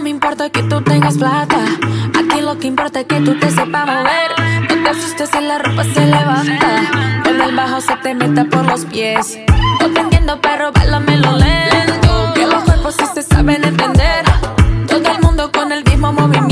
importa que tú tengas plata. Aquí lo que importa es que tú te sepas mover. No te asustes si la ropa se levanta. Cuando el bajo se te meta por los pies. No te entiendo, pero lo lento. Que los cuerpos sí se saben entender. Todo el mundo con el mismo movimiento.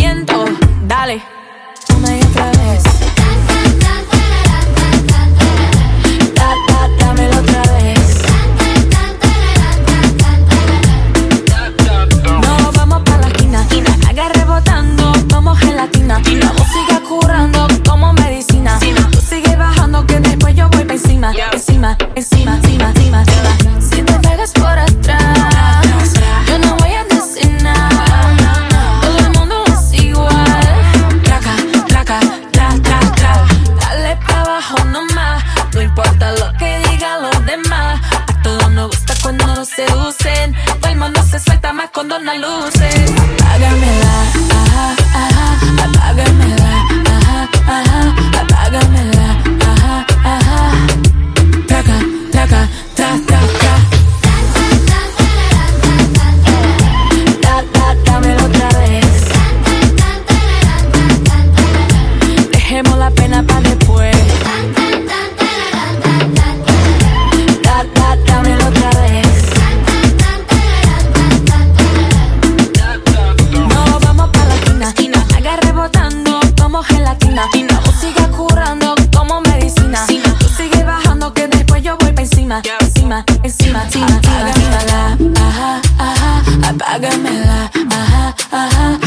seducen. Todo el mundo se suelta más con las luces. Hágame la apágamela, ajá, ajá,